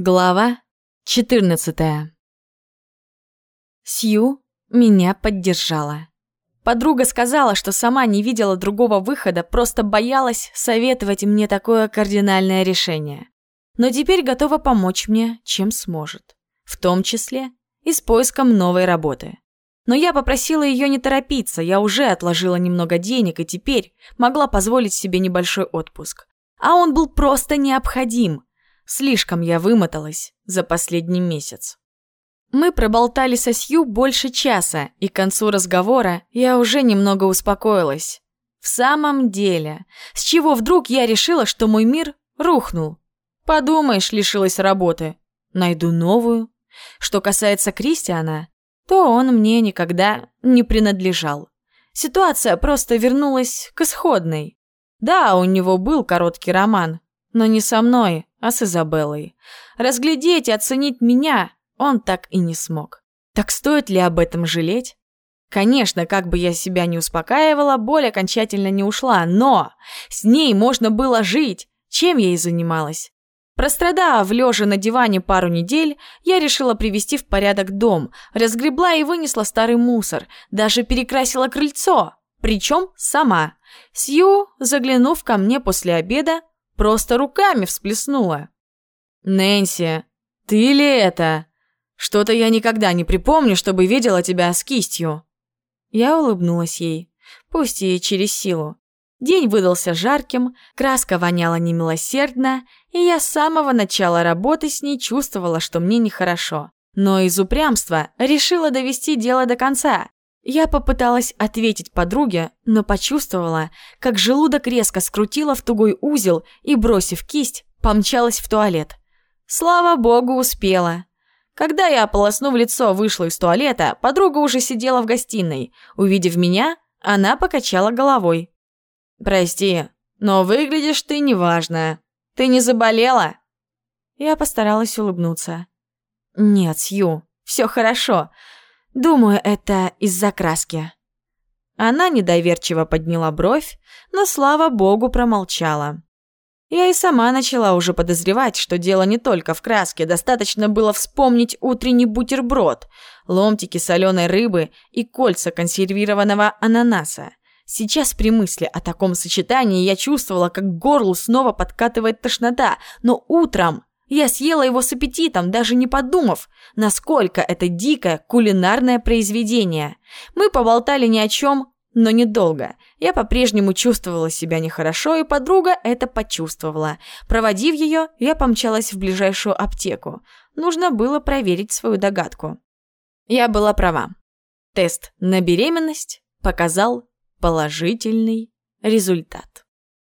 Глава 14 Сью меня поддержала. Подруга сказала, что сама не видела другого выхода, просто боялась советовать мне такое кардинальное решение. Но теперь готова помочь мне, чем сможет. В том числе и с поиском новой работы. Но я попросила ее не торопиться, я уже отложила немного денег и теперь могла позволить себе небольшой отпуск. А он был просто необходим – Слишком я вымоталась за последний месяц. Мы проболтали со Сью больше часа, и к концу разговора я уже немного успокоилась. В самом деле, с чего вдруг я решила, что мой мир рухнул? Подумаешь, лишилась работы. Найду новую. Что касается Кристиана, то он мне никогда не принадлежал. Ситуация просто вернулась к исходной. Да, у него был короткий роман, но не со мной, а с Изабеллой. Разглядеть и оценить меня он так и не смог. Так стоит ли об этом жалеть? Конечно, как бы я себя не успокаивала, боль окончательно не ушла, но с ней можно было жить. Чем я и занималась? Прострадав лежа на диване пару недель, я решила привести в порядок дом, разгребла и вынесла старый мусор, даже перекрасила крыльцо, причем сама. Сью, заглянув ко мне после обеда, Просто руками всплеснула. «Нэнси, ты ли это? Что-то я никогда не припомню, чтобы видела тебя с кистью». Я улыбнулась ей, пусть и через силу. День выдался жарким, краска воняла немилосердно, и я с самого начала работы с ней чувствовала, что мне нехорошо. Но из упрямства решила довести дело до конца. Я попыталась ответить подруге, но почувствовала, как желудок резко скрутило в тугой узел и, бросив кисть, помчалась в туалет. Слава богу, успела. Когда я, ополоснув лицо, вышла из туалета, подруга уже сидела в гостиной. Увидев меня, она покачала головой. «Прости, но выглядишь ты неважно. Ты не заболела?» Я постаралась улыбнуться. «Нет, Сью, все хорошо. Думаю, это из-за краски». Она недоверчиво подняла бровь, но, слава богу, промолчала. Я и сама начала уже подозревать, что дело не только в краске, достаточно было вспомнить утренний бутерброд, ломтики соленой рыбы и кольца консервированного ананаса. Сейчас при мысли о таком сочетании я чувствовала, как горлу снова подкатывает тошнота, но утром я съела его с аппетитом, даже не подумав, насколько это дикое кулинарное произведение. Мы поболтали ни о чем, но недолго. Я по-прежнему чувствовала себя нехорошо, и подруга это почувствовала. Проводив ее, я помчалась в ближайшую аптеку. Нужно было проверить свою догадку. Я была права. Тест на беременность показал положительный результат.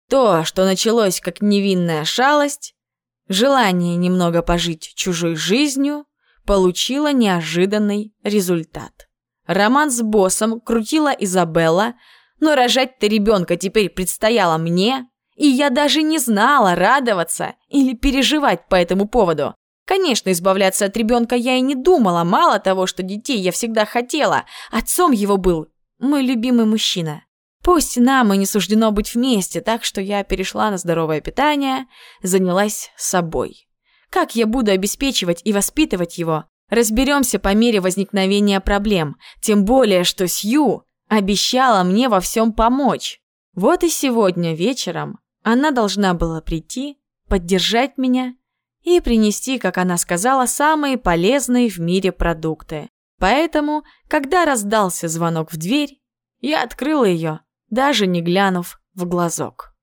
То, что началось как невинная шалость, Желание немного пожить чужой жизнью получило неожиданный результат. Роман с боссом крутила Изабелла, но рожать-то ребенка теперь предстояло мне, и я даже не знала, радоваться или переживать по этому поводу. Конечно, избавляться от ребенка я и не думала, мало того, что детей я всегда хотела, отцом его был мой любимый мужчина. Пусть нам и не суждено быть вместе, так что я перешла на здоровое питание, занялась собой. Как я буду обеспечивать и воспитывать его, разберемся по мере возникновения проблем, тем более, что Сью обещала мне во всем помочь. Вот и сегодня вечером она должна была прийти, поддержать меня и принести, как она сказала, самые полезные в мире продукты. Поэтому, когда раздался звонок в дверь, я открыла ее даже не глянув в глазок.